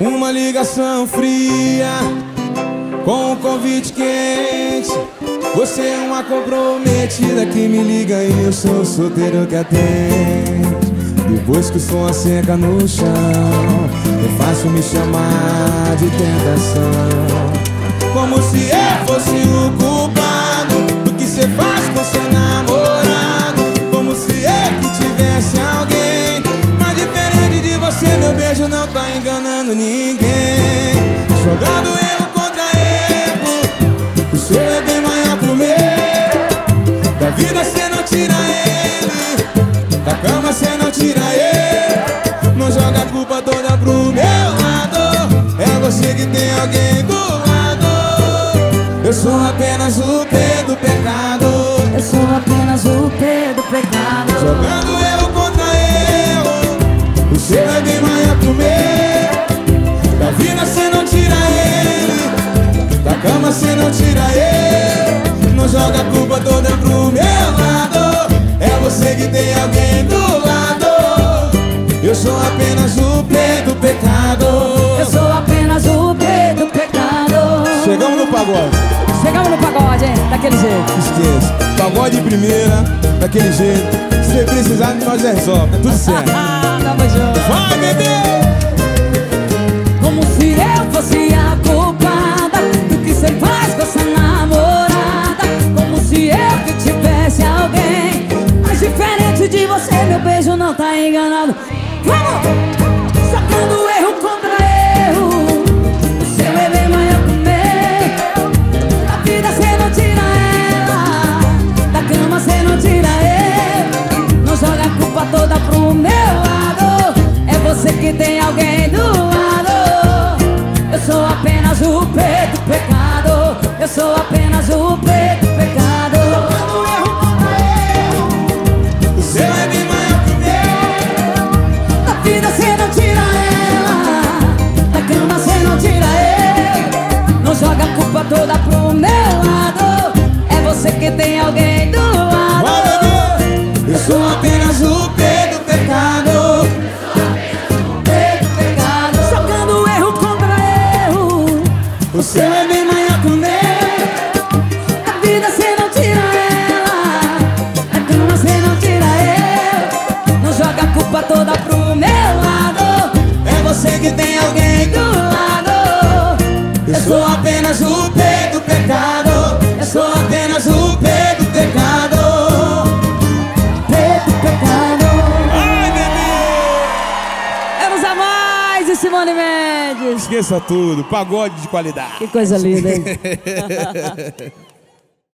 Uma ligação fria com um convite quente. Você é uma comprometida que me liga e eu sou solteiro que atende. Depois que o som asseca no chão, é fácil me chamar de tentação. Como se eu fosse o ninguém. Jogando erro contra erro, o seu é bem maior pro meu. Da vida cê não tira ele, da cama cê não tira ele. Não joga a culpa toda pro meu lado. É você que tem alguém do lado. Eu sou apenas o P do pecado. Eu sou apenas o P do pecado. Jogando joga a culpa toda pro meu lado. É você que tem alguém do lado. Eu sou apenas o P do pecado. Eu sou apenas o P do pecado. Chegamos no pagode. Chegamos no pagode, hein? Daquele jeito. Esqueça. Pagode de primeira, daquele jeito. Se precisar, nós resolve. É tudo certo. Tamo junto. Vai, bebê! Você, meu beijo não tá enganado. Vamos! Sacando erro contra erro. O seu é bem maior que o meu. Da vida cê não tira ela. Da cama cê não tira ele. Não joga a culpa toda pro meu lado. É você que tem alguém do lado. Eu sou apenas o P do pecado. Eu sou apenas o P joga a culpa toda pro meu lado. É você que tem alguém do lado. Eu sou apenas o P do pecado. P do pecado. Jogando erro contra erro. O seu apenas o P do pecado. Eu sou apenas o P do pecado. P do pecado. Ai, bebê! Vamos a mais de Simone Mendes. Esqueça tudo. Pagode de qualidade. Que coisa linda, hein?